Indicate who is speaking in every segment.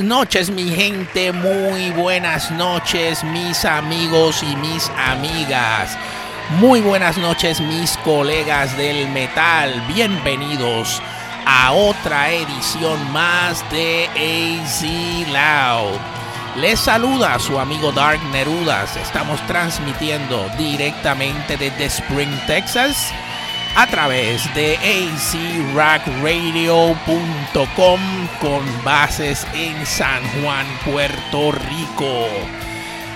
Speaker 1: Noches mi gente, muy buenas noches mis amigos y mis amigas. Muy buenas noches mis colegas del metal, bienvenidos a otra edición más de AC Loud. Les saluda su amigo Dark Nerudas, estamos transmitiendo directamente desde Spring, Texas a través de acrackradio.com con bases en San Juan, Puerto Rico.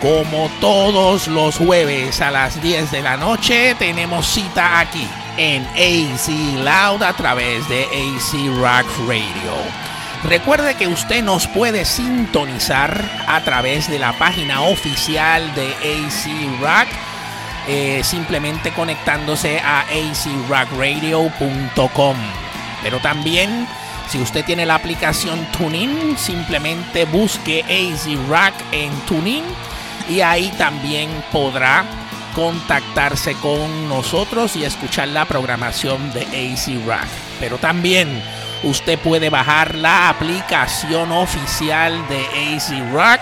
Speaker 1: Como todos los jueves a las 10 de la noche tenemos cita aquí en AC Loud a través de AC Rock Radio. Recuerde que usted nos puede sintonizar a través de la página oficial de AC Rock
Speaker 2: eh, simplemente conectándose a acrockradio.com. Pero también, si usted tiene la aplicación TuneIn, simplemente busque AC Rock en TuneIn y ahí también podrá contactarse con nosotros y escuchar la programación de AC Rock. Pero también usted puede bajar la aplicación oficial de AC Rock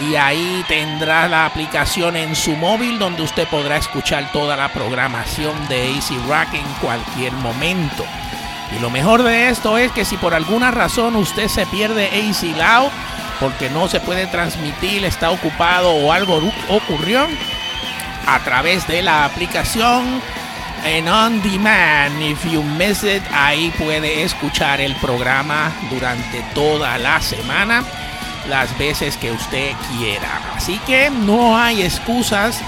Speaker 2: y ahí tendrá la aplicación en su móvil donde usted podrá escuchar toda la programación de AC Rock en cualquier momento. Y lo mejor de esto es que si por alguna razón usted se pierde AC Loud porque no se puede transmitir, está ocupado o algo ocurrió, a través de la aplicación en On Demand. If you miss it, ahí puede escuchar el programa durante toda la semana, las veces que usted quiera. Así que no hay excusas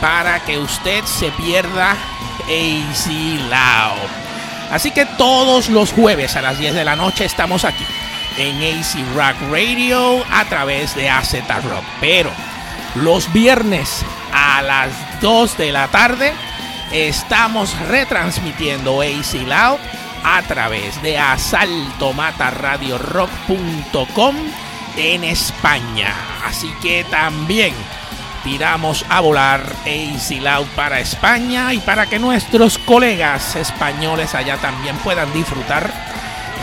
Speaker 2: para que usted se pierda AC Loud. Así que todos los jueves a las 10 de la noche estamos aquí en AC Rock Radio a través de AZ Rock. Pero los viernes a las 2 de la tarde estamos retransmitiendo AC Loud a través de asaltomataradiorock.com en España. Así que también tiramos a volar AC Loud para España y para que nuestros colegas españoles allá también puedan disfrutar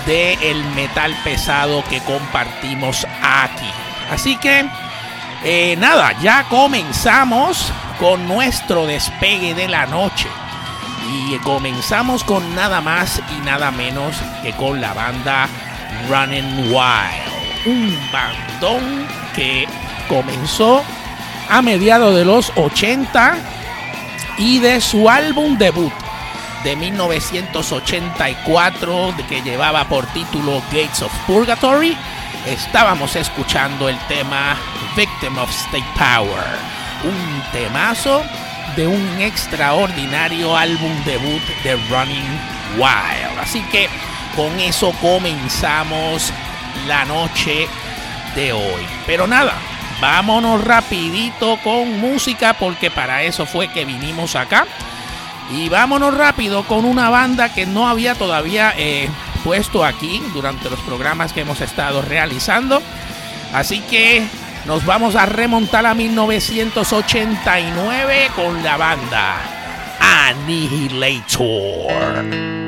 Speaker 2: de el metal pesado que compartimos aquí. Así que eh, nada, ya comenzamos con nuestro despegue de la noche. Y comenzamos con nada más y nada menos que con la banda Running Wild. Un bandón que comenzó a mediados de los 80 y de su álbum debut de 1984 que llevaba por título Gates of Purgatory estábamos escuchando el tema Victim of State Power, un temazo de un extraordinario álbum debut de Running Wild. Así que con eso comenzamos la noche de hoy. Pero nada, vámonos rapidito con música porque para eso fue que vinimos acá. Y vámonos rápido con una banda que no había todavía eh, puesto aquí durante los programas que hemos estado realizando. Así que nos vamos a remontar a 1989 con la banda Annihilator.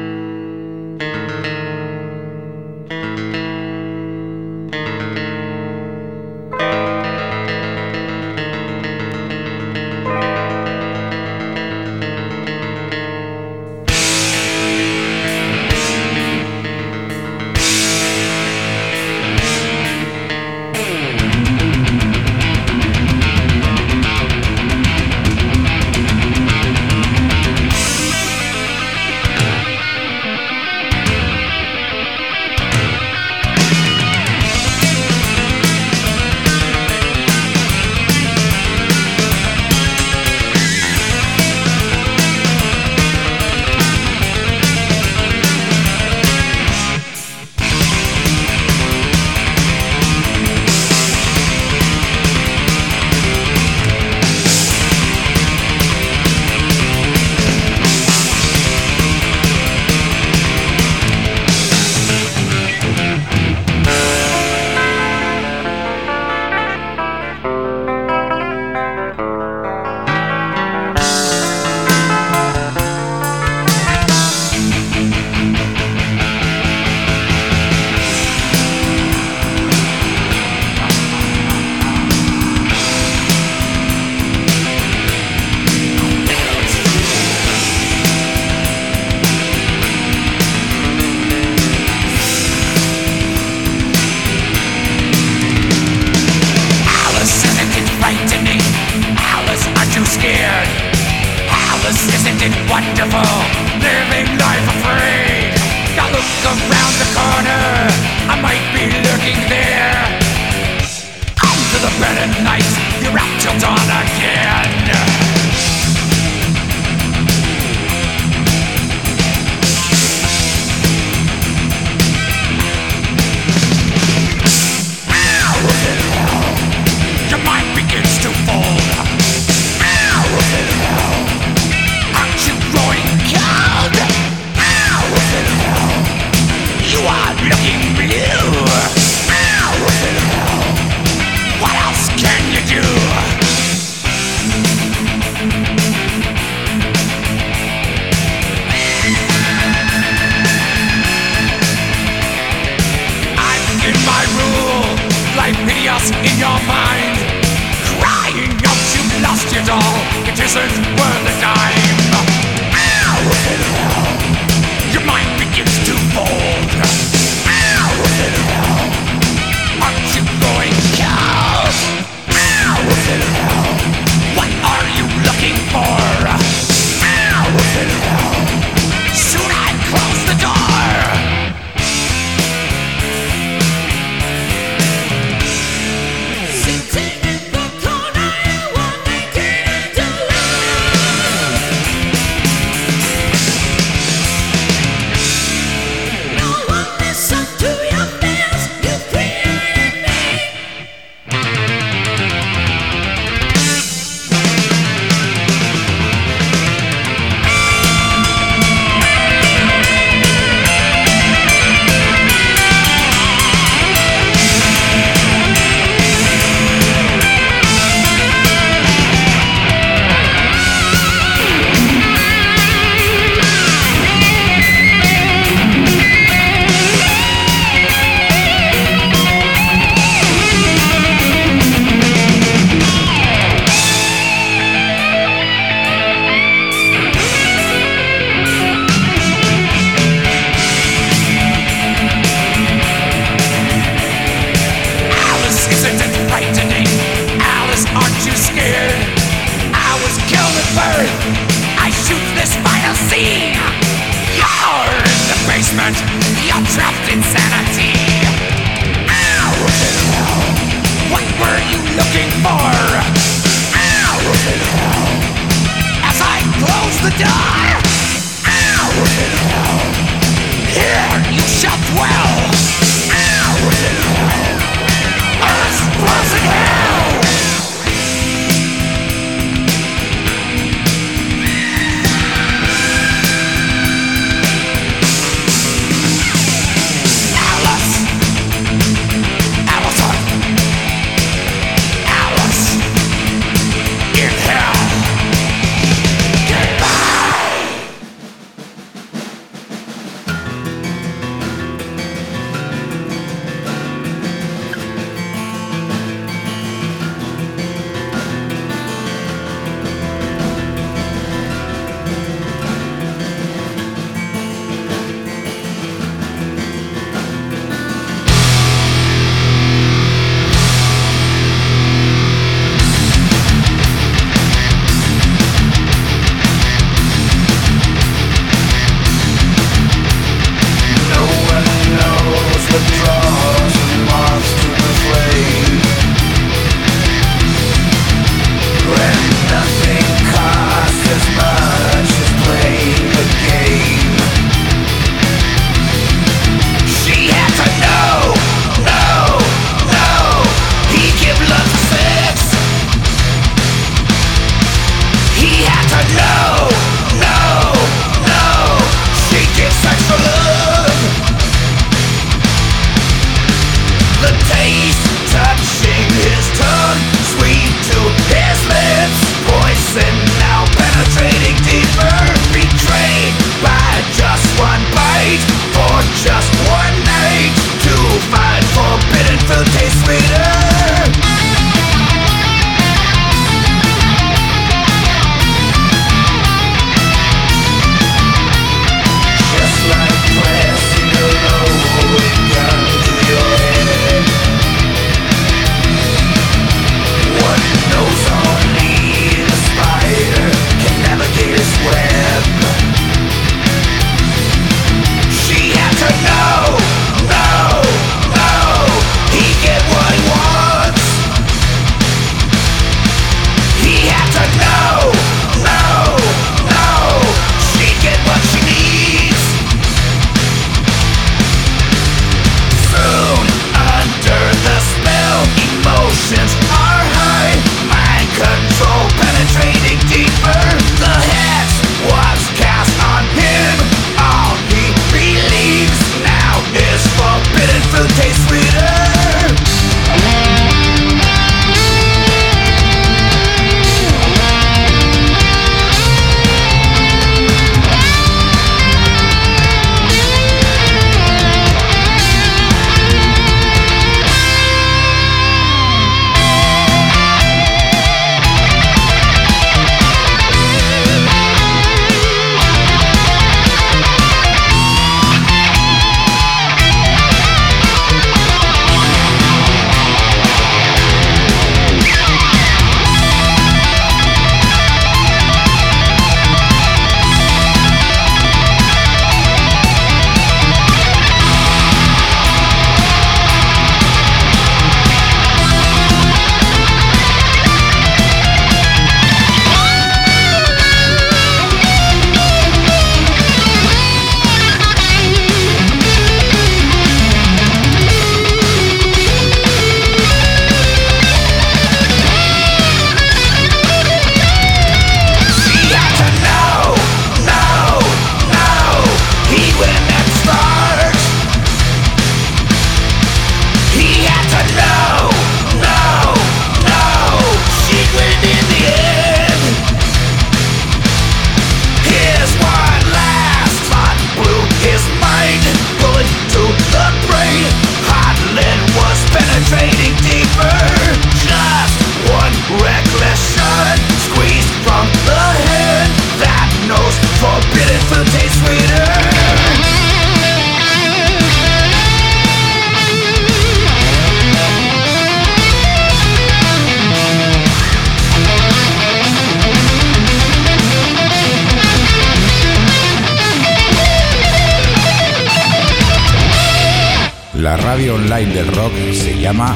Speaker 3: La radio online del rock se llama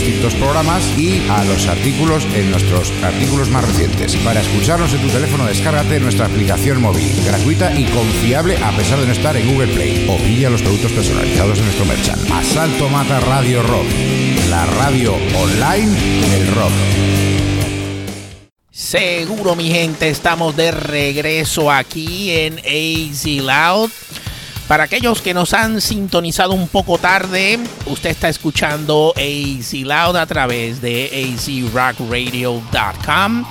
Speaker 3: distintos programas y a los artículos en nuestros artículos más recientes. Para escucharnos en tu teléfono, descárgate nuestra aplicación móvil, gratuita y confiable a pesar de no estar en Google Play. O pilla los productos personalizados en nuestro merchant. Asalto Mata Radio Rock, la radio online del rock.
Speaker 2: Seguro, mi gente, estamos de regreso aquí en AZ Loud. Para aquellos que nos han sintonizado un poco tarde, usted está escuchando AZ Loud a través de azrockradio.com.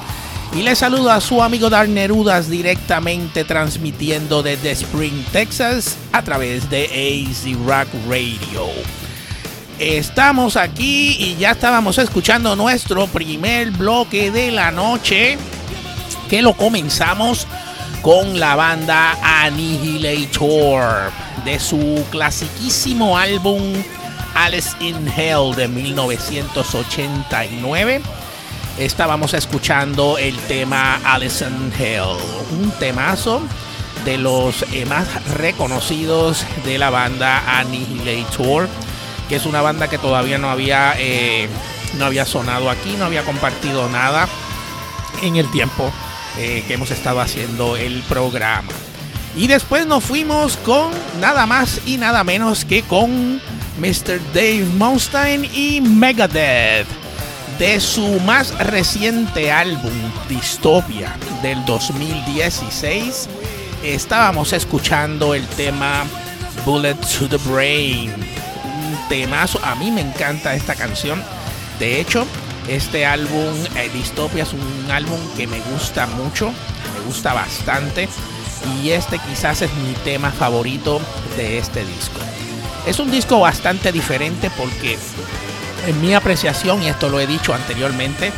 Speaker 2: Y le saludo a su amigo Dar Nerudas directamente transmitiendo desde Spring, Texas a través de AZ Rock Radio. Estamos aquí y ya estábamos escuchando nuestro primer bloque de la noche que lo comenzamos con la banda Annihilator de su clasiquísimo álbum Alice in Hell de 1989. Estábamos escuchando el tema Alice in Hell, un temazo de los eh, más reconocidos de la banda Annihilator, que es una banda que todavía no había, eh, no había sonado aquí, no había compartido nada en el tiempo eh, que hemos estado haciendo el programa. Y después nos fuimos con nada más y nada menos que con Mr. Dave Mustaine y Megadeth de su más reciente álbum Dystopia del 2016 estábamos escuchando el tema Bullet to the Brain un temazo a mí me encanta esta canción de hecho este álbum eh, Dystopia es un álbum que me gusta mucho me gusta bastante y este quizás es mi tema favorito de este disco es un disco bastante diferente porque en mi apreciación, y esto lo he dicho anteriormente,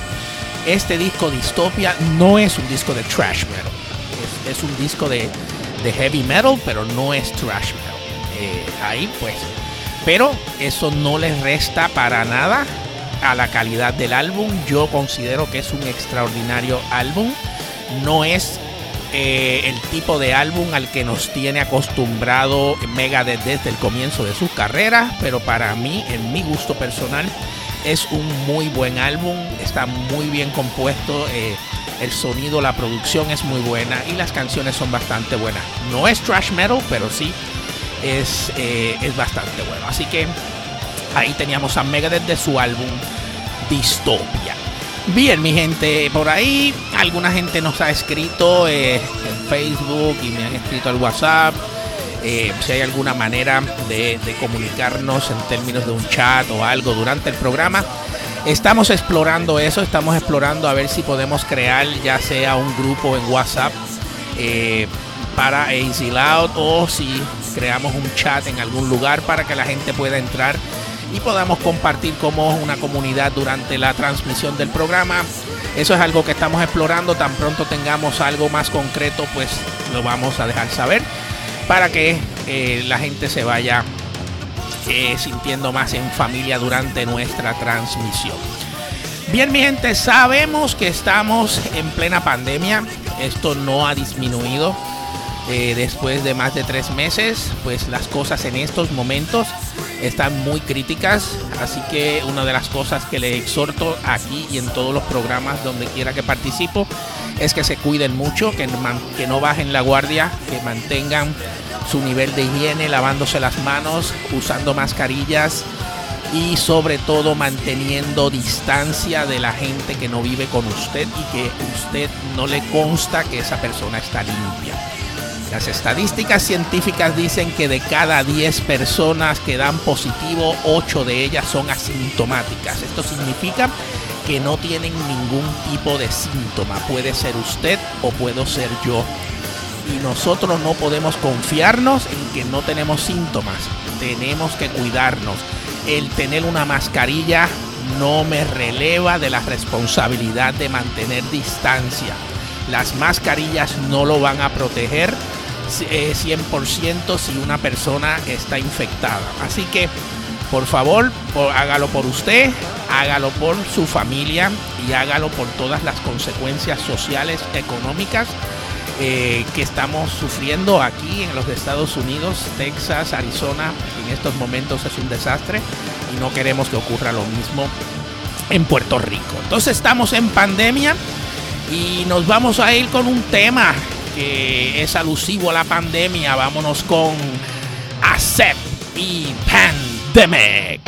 Speaker 2: este disco Dystopia no es un disco de trash metal. Es, un disco de, heavy metal, pero no es trash metal. Eh, ahí pues. Pero eso no le resta para nada a la calidad del álbum. Yo considero que es un extraordinario álbum. No es eh, el tipo de álbum al que nos tiene acostumbrado Megadeth desde el comienzo de su carrera, pero para mí, en mi gusto personal, es un muy buen álbum, está muy bien compuesto, eh, el sonido, la producción es muy buena y las canciones son bastante buenas. No es trash metal, pero sí es, eh, es bastante bueno. Así que ahí teníamos a Megadeth de su álbum Dystopia. Bien, mi gente, por ahí alguna gente nos ha escrito eh, en Facebook y me han escrito al WhatsApp. Eh, si hay alguna manera de, comunicarnos en términos de un chat o algo durante el programa. Estamos explorando eso, estamos explorando a ver si podemos crear ya sea un grupo en WhatsApp eh, para AZ Loud o si creamos un chat en algún lugar para que la gente pueda entrar y podamos compartir como una comunidad durante la transmisión del programa. Eso es algo que estamos explorando. Tan pronto tengamos algo más concreto, pues lo vamos a dejar saber para que eh, la gente se vaya eh, sintiendo más en familia durante nuestra transmisión. Bien, mi gente, sabemos que estamos en plena pandemia. Esto no ha disminuido. Eh, después de más de tres meses, pues las cosas en estos momentos están muy críticas, así que una de las cosas que le exhorto aquí y en todos los programas donde quiera que participo es que se cuiden mucho, que, que no bajen la guardia, que mantengan su nivel de higiene, lavándose las manos, usando mascarillas y sobre todo manteniendo distancia de la gente que no vive con usted y que usted no le consta que esa persona está limpia. Las estadísticas científicas dicen que de cada 10 personas que dan positivo, 8 de ellas son asintomáticas. Esto significa que no tienen ningún tipo de síntoma. Puede ser usted o puedo ser yo. Y nosotros no podemos confiarnos en que no tenemos síntomas. Tenemos que cuidarnos. El tener una mascarilla no me releva de la responsabilidad de mantener distancia. Las mascarillas no lo van a proteger 100% eh, si una persona está infectada. Así que, por favor, hágalo por usted, hágalo por su familia y hágalo por todas las consecuencias sociales, económicas eh, que estamos sufriendo aquí en los Estados Unidos, Texas, Arizona. En estos momentos es un desastre y no queremos que ocurra lo mismo en Puerto Rico. Entonces estamos en pandemia y nos vamos a ir con un tema que es alusivo a la pandemia. Vámonos con ACEP y Pandemic.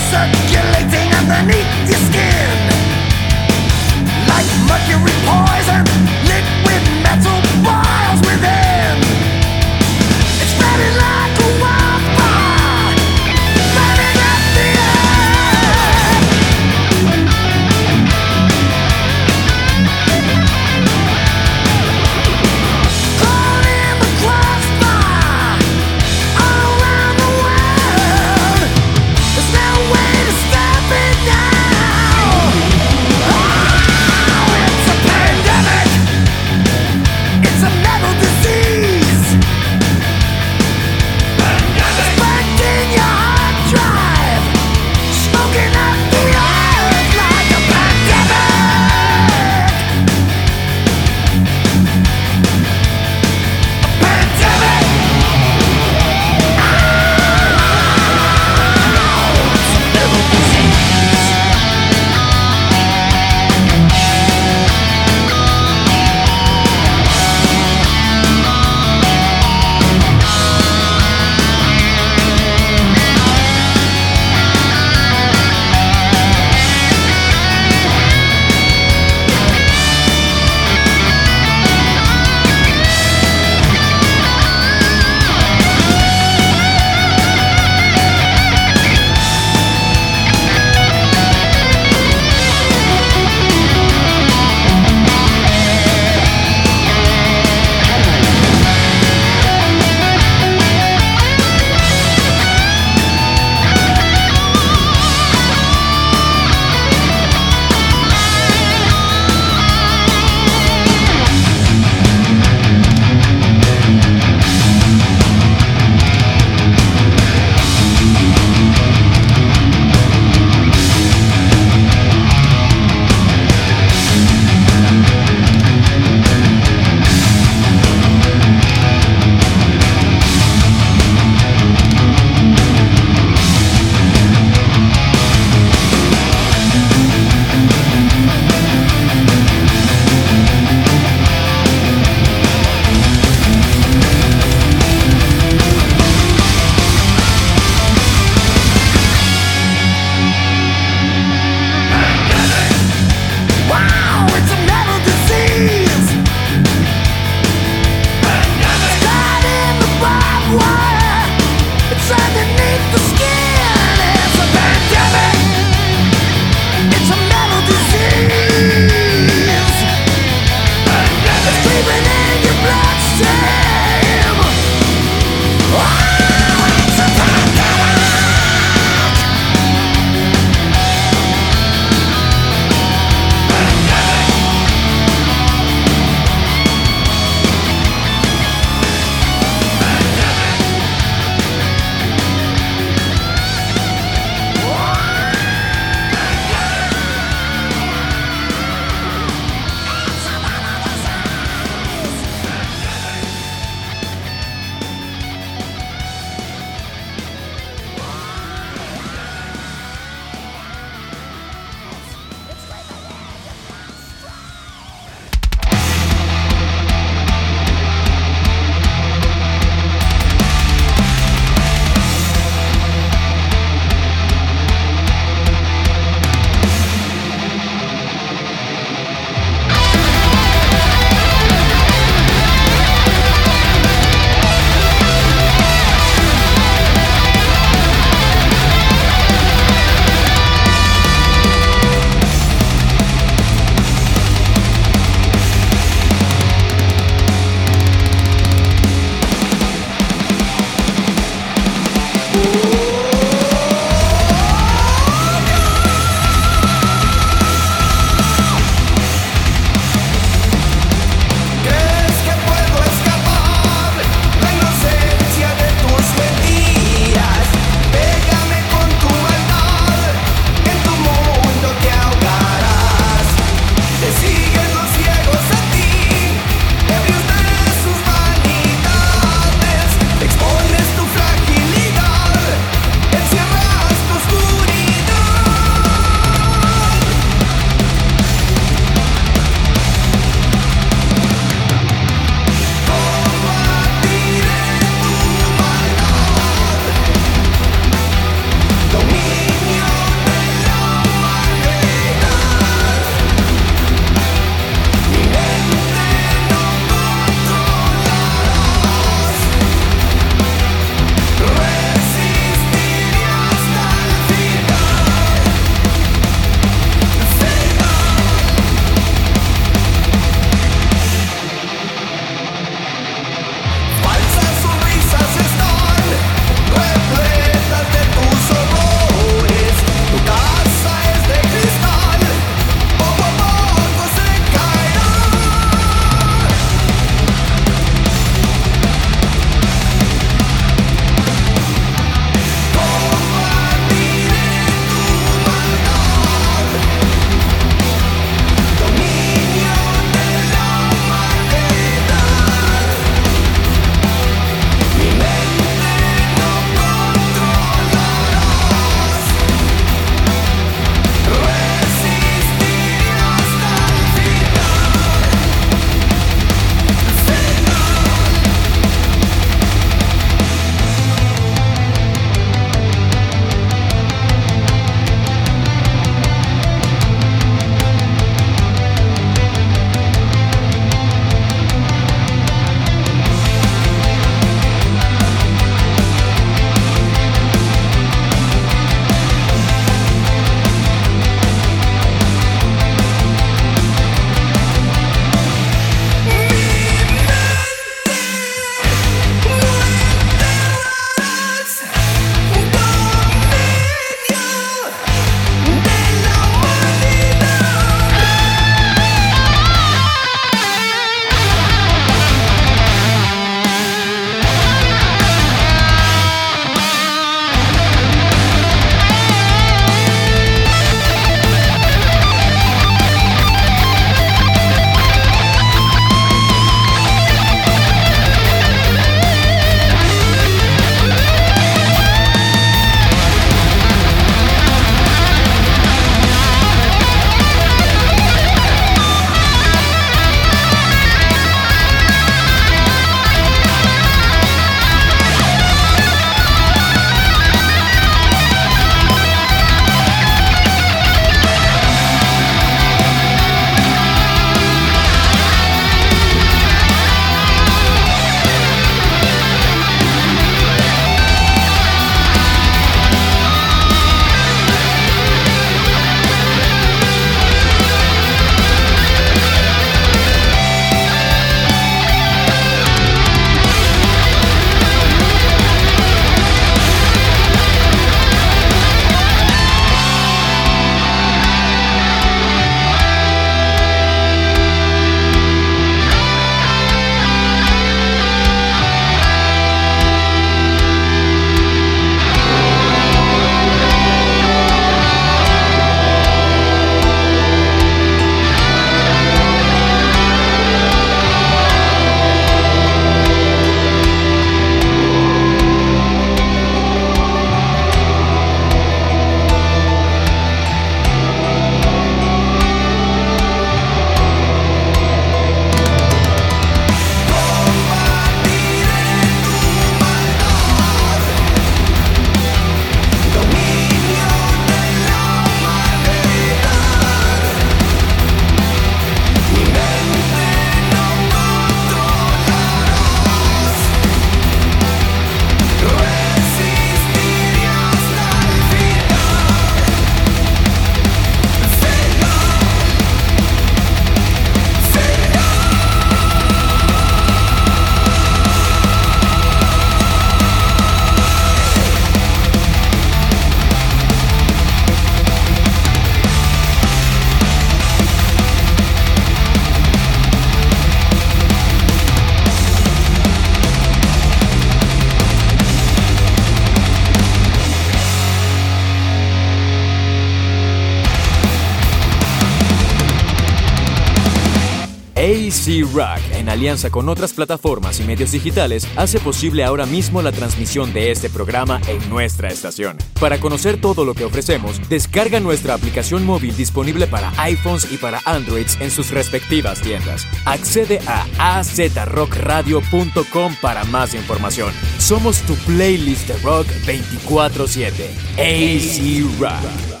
Speaker 4: Con otras plataformas y medios digitales, hace posible ahora mismo la transmisión de este programa en nuestra estación. Para conocer todo lo que ofrecemos, descarga nuestra aplicación móvil disponible para iPhones y para Androids en sus respectivas tiendas. Accede a azrockradio.com para más información. Somos tu playlist de rock 24/7. AC Rock.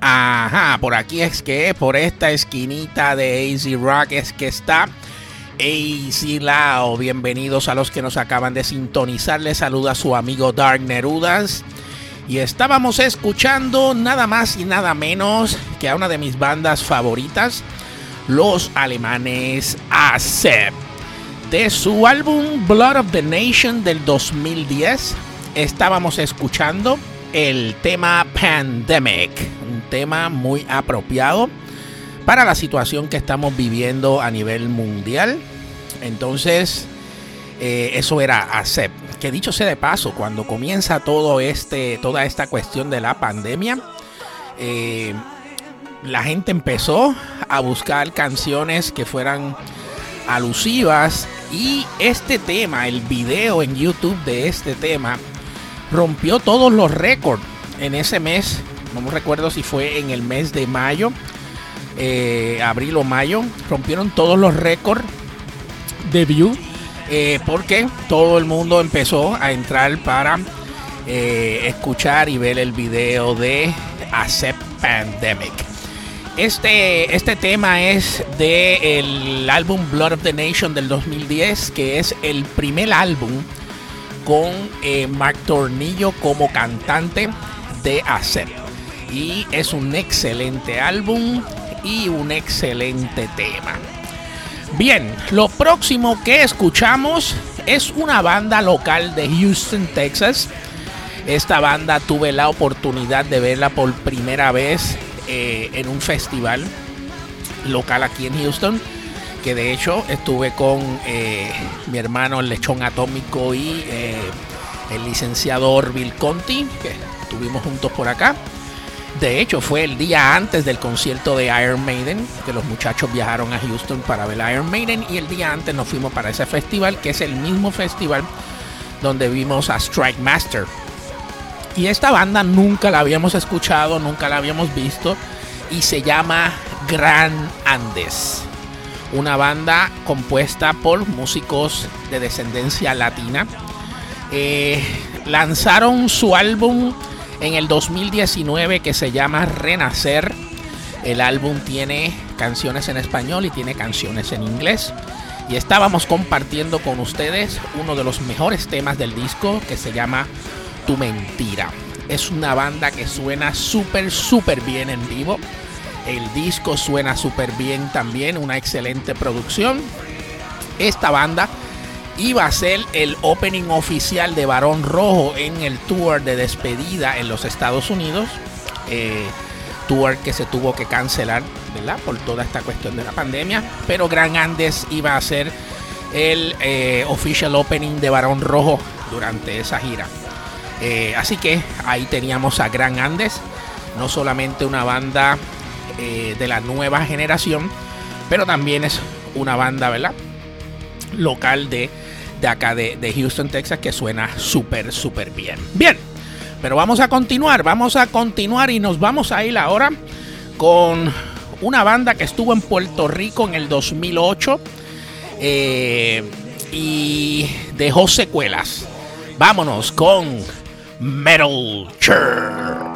Speaker 2: Ajá, por aquí es que, por esta esquinita de AZ Rock es que está Lao. Bienvenidos a los que nos acaban de sintonizar. Les saluda su amigo Dark Nerudas. Y estábamos escuchando nada más y nada menos que a una de mis bandas favoritas, los alemanes ASEP. De su álbum Blood of the Nation del 2010, estábamos escuchando el tema Pandemic, un tema muy apropiado para la situación que estamos viviendo a nivel mundial. Entonces, eh, eso era ACEP. Que dicho sea de paso, cuando comienza todo este, toda esta cuestión de la pandemia, eh, la gente empezó a buscar canciones que fueran alusivas y este tema, el video en YouTube de este tema, rompió todos los récords en ese mes. No me recuerdo si fue en el mes de mayo, eh, abril o mayo. Rompieron todos los récords de view. Eh, porque todo el mundo empezó a entrar para eh, escuchar y ver el video de Accept Pandemic. Este, este tema es del álbum Blood of the Nation del 2010, que es el primer álbum con Mark Tornillo como cantante de Hacer. Y es un excelente álbum y un excelente tema. Bien, lo próximo que escuchamos es una banda local de Houston, Texas. Esta banda tuve la oportunidad de verla por primera vez eh, en un festival local aquí en Houston que de hecho estuve con eh, mi hermano el lechón atómico y eh, el licenciado Orville Conti, que estuvimos juntos por acá. De hecho, fue el día antes del concierto de Iron Maiden, que los muchachos viajaron a Houston para ver Iron Maiden, y el día antes nos fuimos para ese festival, que es el mismo festival donde vimos a Strike Master. Y esta banda nunca la habíamos escuchado, nunca la habíamos visto, y se llama Gran Andes una banda compuesta por músicos de descendencia latina. Eh, lanzaron su álbum en el 2019 que se llama Renacer. El álbum tiene canciones en español y tiene canciones en inglés. Y estábamos compartiendo con ustedes uno de los mejores temas del disco que se llama Tu Mentira. Es una banda que suena súper, súper bien en vivo. El disco suena súper bien también, una excelente producción. Esta banda iba a ser el opening oficial de Barón Rojo en el tour de despedida en los Estados Unidos. Eh, tour que se tuvo que cancelar, ¿verdad? Por toda esta cuestión de la pandemia. Pero Gran Andes iba a ser el eh, official opening de Barón Rojo durante esa gira. Eh, así que ahí teníamos a Gran Andes, no solamente una banda de la nueva generación, pero también es una banda, ¿verdad? Local de, de acá de, de Houston, Texas, que suena súper, súper bien. Bien, pero vamos a continuar, vamos a continuar y nos vamos a ir ahora con una banda que estuvo en Puerto Rico en el 2008 eh, y dejó secuelas. Vámonos con Metal Church.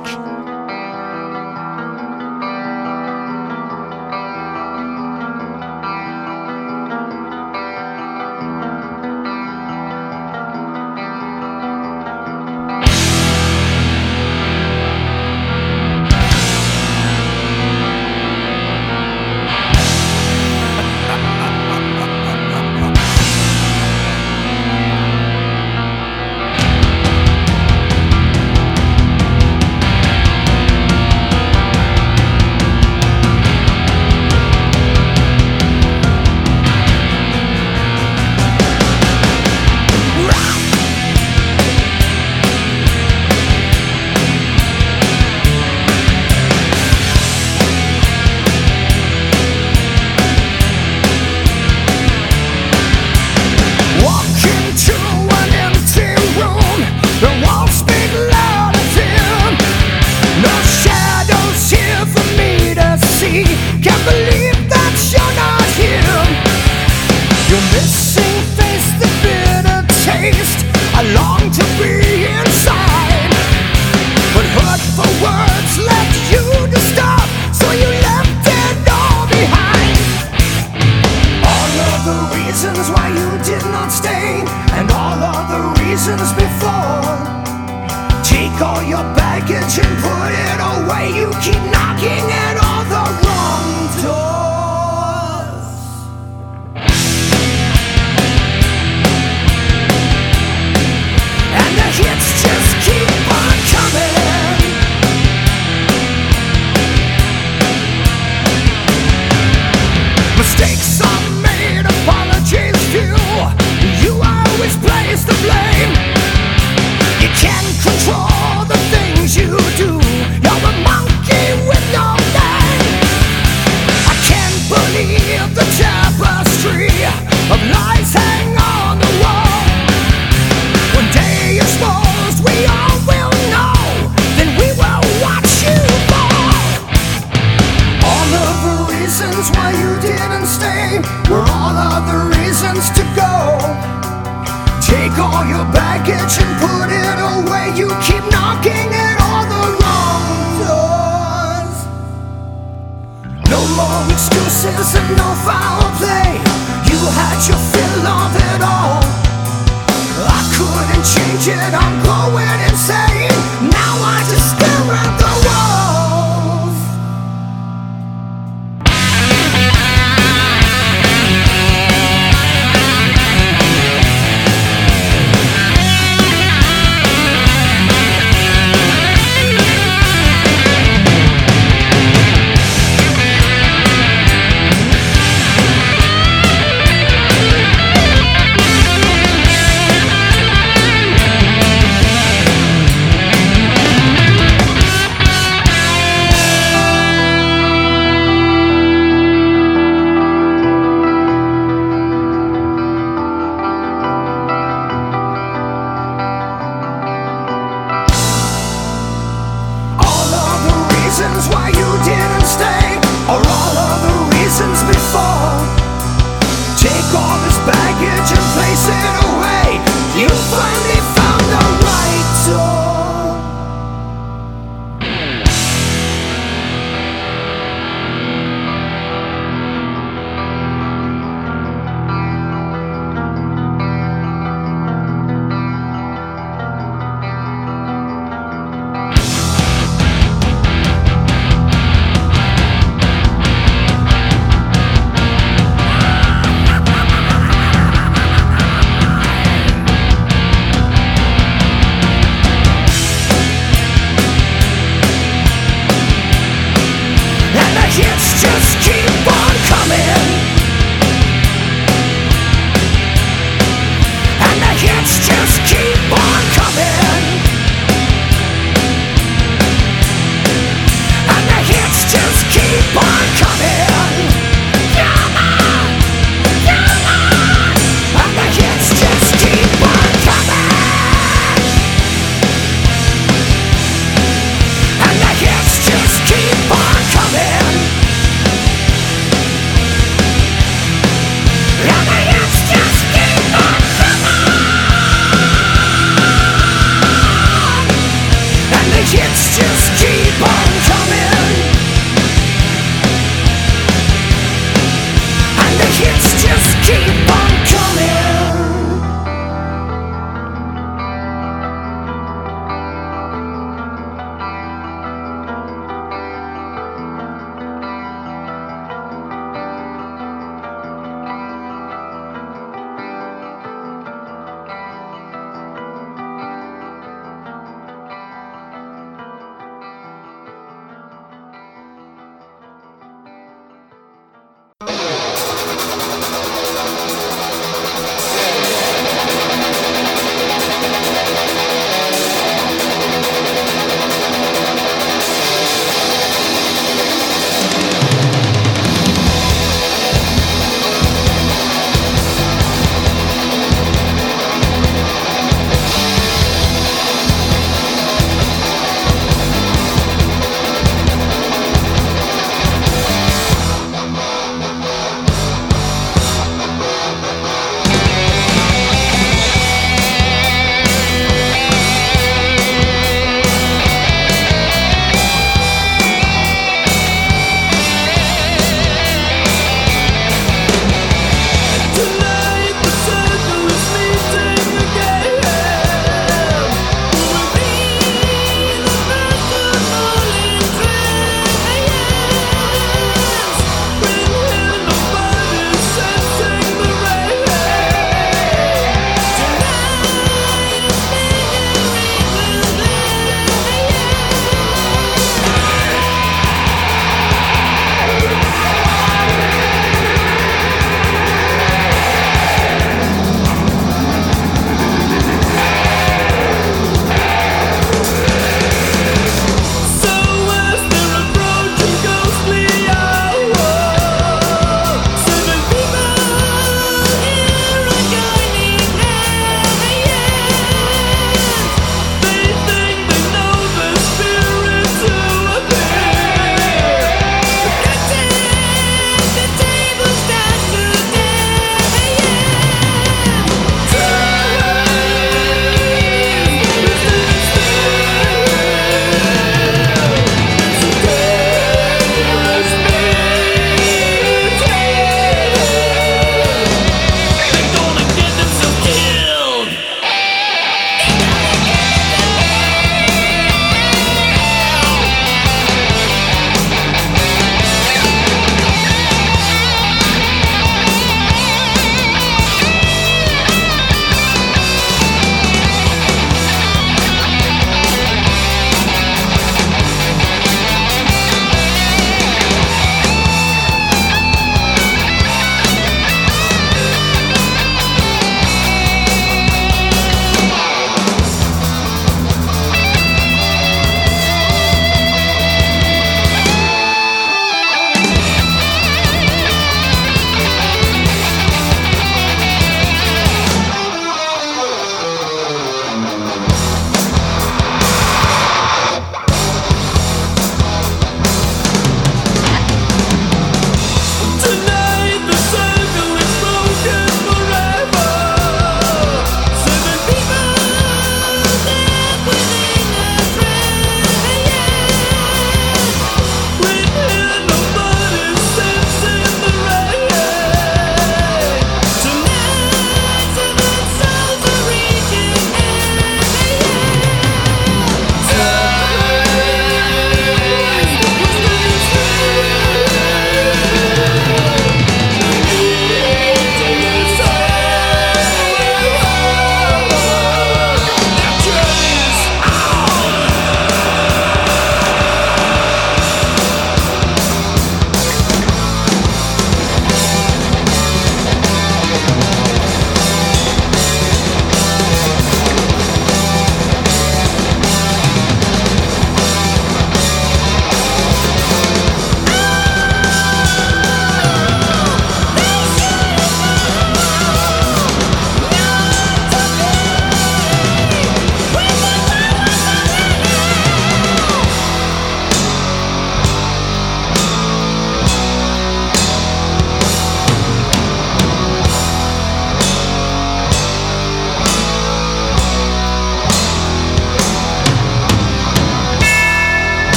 Speaker 5: knocking at all the wrong doors. No more excuses and no foul play. You had your fill of it all. I couldn't change it, I'm going insane. Now I just.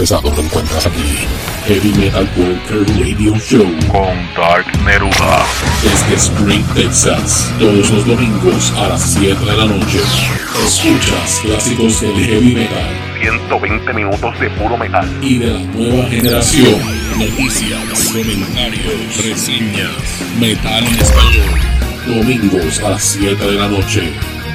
Speaker 6: Pesado lo encuentras aquí. Heavy Metal Bunker Radio Show
Speaker 7: con Dark Neruda.
Speaker 6: desde Spring, Texas, todos los domingos a las 7 de la noche. Escuchas clásicos del heavy metal
Speaker 7: 120 minutos de puro metal.
Speaker 6: y de la nueva generación. Noticias, comentarios, reseñas, metal en español. Domingos a las 7 de la noche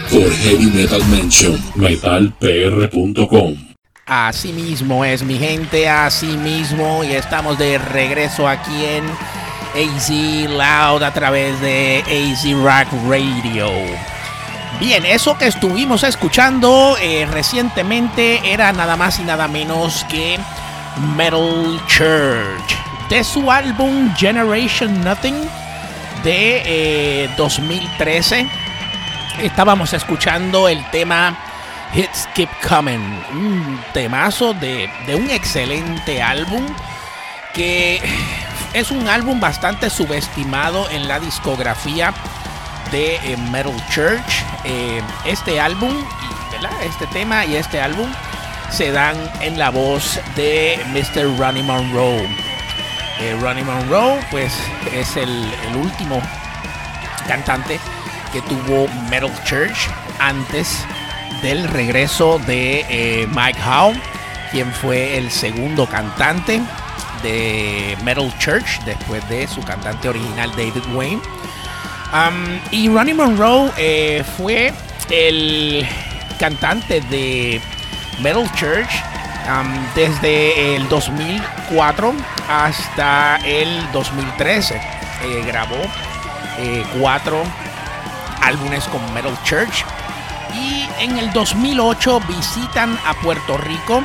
Speaker 6: por Heavy Metal Mansion, metalpr.com.
Speaker 2: Así mismo es mi gente, así mismo y estamos de regreso aquí en AZ Loud a través de AZ Rock Radio. Bien, eso que estuvimos escuchando eh, recientemente era nada más y nada menos que Metal Church de su álbum Generation Nothing de eh, 2013 estábamos escuchando el tema Hits Keep Coming, un temazo de, de un excelente álbum que es un álbum bastante subestimado en la discografía de eh, Metal Church. Eh, este álbum, ¿verdad? este tema y este álbum se dan en la voz de Mr. Ronnie Monroe. Eh, Ronnie Monroe, pues es el, el último cantante que tuvo Metal Church antes del regreso de eh, Mike Howe, quien fue el segundo cantante de Metal Church después de su cantante original David Wayne. Y Ronnie Monroe eh, fue el cantante de Metal Church desde el 2004 hasta el 2013. Eh, grabó cuatro álbumes con Metal Church. Y en el 2008 visitan a Puerto Rico.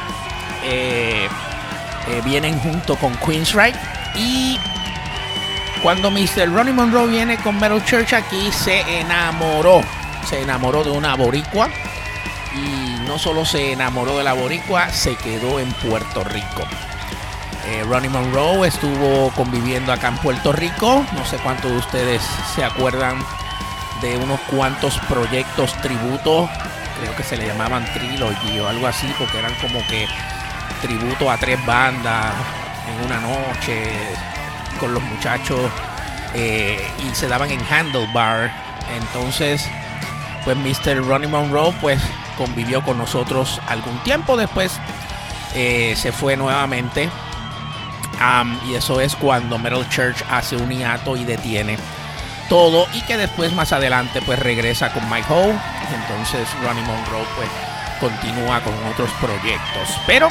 Speaker 2: eh, eh, vienen junto con Queensryche. Y cuando Mr. Ronnie Monroe viene con Metal Church aquí, se enamoró. Se enamoró de una boricua. Y no solo se enamoró de la boricua, se quedó en Puerto Rico. Eh, Ronnie Monroe estuvo conviviendo acá en Puerto Rico. No sé cuántos de ustedes se acuerdan de unos cuantos proyectos tributo. Creo que se le llamaban Trilogy o algo así, porque eran como que tributo a tres bandas en una noche con los muchachos eh, y se daban en Handlebar. Entonces, pues Mr. Ronnie Monroe pues convivió con nosotros algún tiempo después. eh, se fue nuevamente Am, y eso es cuando Metal Church hace un hiato y detiene todo y que después más adelante pues regresa con Mike Howe. Entonces Ronnie Monroe pues continúa con otros proyectos. Pero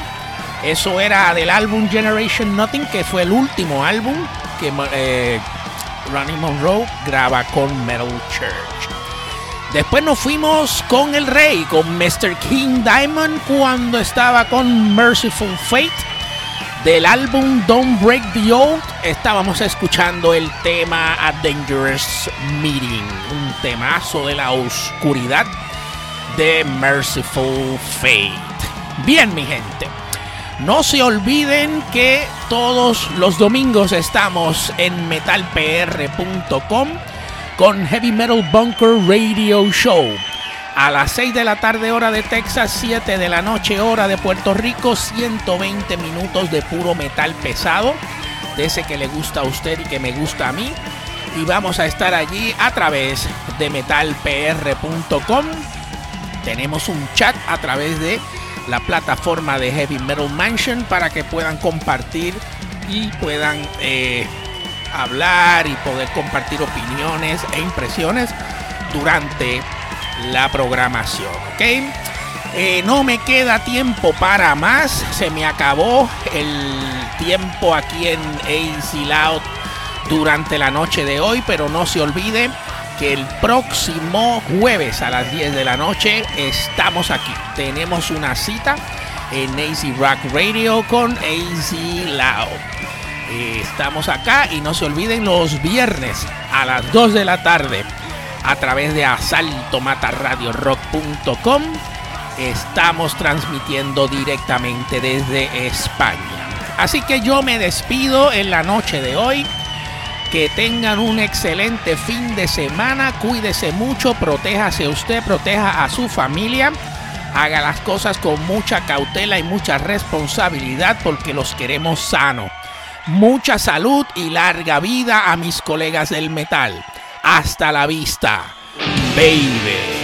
Speaker 2: eso era del álbum Generation Nothing, que fue el último álbum que eh, Ronnie Monroe graba con Metal Church. Después nos fuimos con el rey, con Mr. King Diamond, cuando estaba con Merciful Fate. Del álbum Don't Break the Old, estábamos escuchando el tema A Dangerous Meeting, un temazo de la oscuridad de Merciful Fate. Bien, mi gente. No se olviden que todos los domingos estamos en metalpr.com con Heavy Metal Bunker Radio Show. A las 6 de la tarde hora de Texas, 7 de la noche hora de Puerto Rico, 120 minutos de puro metal pesado, de ese que le gusta a usted y que me gusta a mí. Y vamos a estar allí a través de metalpr.com. Tenemos un chat a través de la plataforma de Heavy Metal Mansion para que puedan compartir y puedan eh, hablar y poder compartir opiniones e impresiones durante la programación, ¿ok? Eh, no me queda tiempo para más, se me acabó el tiempo aquí en AC Loud durante la noche de hoy, pero no se olvide que el próximo jueves a las 10 de la noche estamos aquí. Tenemos una cita en AZ Rock Radio con AZ Loud. Eh, estamos acá y no se olviden los viernes a las 2 de la tarde a través de asaltomataradiorock.com estamos transmitiendo directamente desde España. Así que yo me despido en la noche de hoy. Que tengan un excelente fin de semana. Cuídese mucho, protéjase usted, proteja a su familia. Haga las cosas con mucha cautela y mucha responsabilidad porque los queremos sano. Mucha salud y larga vida a mis colegas del metal. Hasta la vista, baby.